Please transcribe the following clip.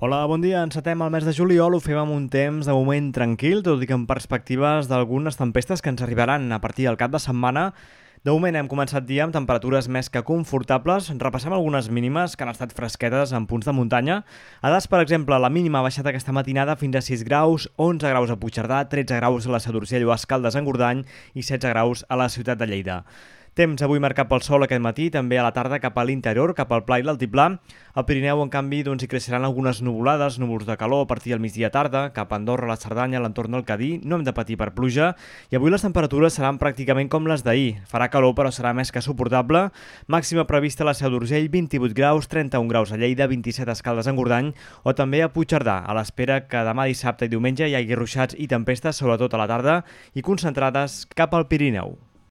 Hola, bon dia. Encetem el mes de juliol, ho fem amb un temps de moment tranquil, tot i que amb perspectives d'algunes tempestes que ens arribaran a partir del cap de setmana. De moment hem començat dia amb temperatures més que confortables. Repassem algunes mínimes que han estat fresquetes en punts de muntanya. A Das, per exemple, la mínima ha baixat aquesta matinada fins a 6 graus, 11 graus a Puigcerdà, 13 graus a la Sadurcell o a Escaldes en Gordany i 16 graus a la ciutat de Lleida. Temps avui marcat pel sol aquest matí, també a la tarda cap a l'interior, cap al Pla i l'Altiplà. Al Pirineu, en canvi, doncs, hi creixeran algunes nuvolades, núvols de calor a partir del migdia tarda, cap a Andorra, la Cerdanya, l'entorn del Cadí. No hem de patir per pluja. I avui les temperatures seran pràcticament com les d'ahir. Farà calor, però serà més que suportable. Màxima prevista a la Seu d'Urgell, 28 graus, 31 graus a Lleida, 27 a Escaldes en Gordany, o també a Puigcerdà, a l'espera que demà dissabte i diumenge hi hagi ruixats i tempestes, sobretot a la tarda, i concentrades cap al Pirineu.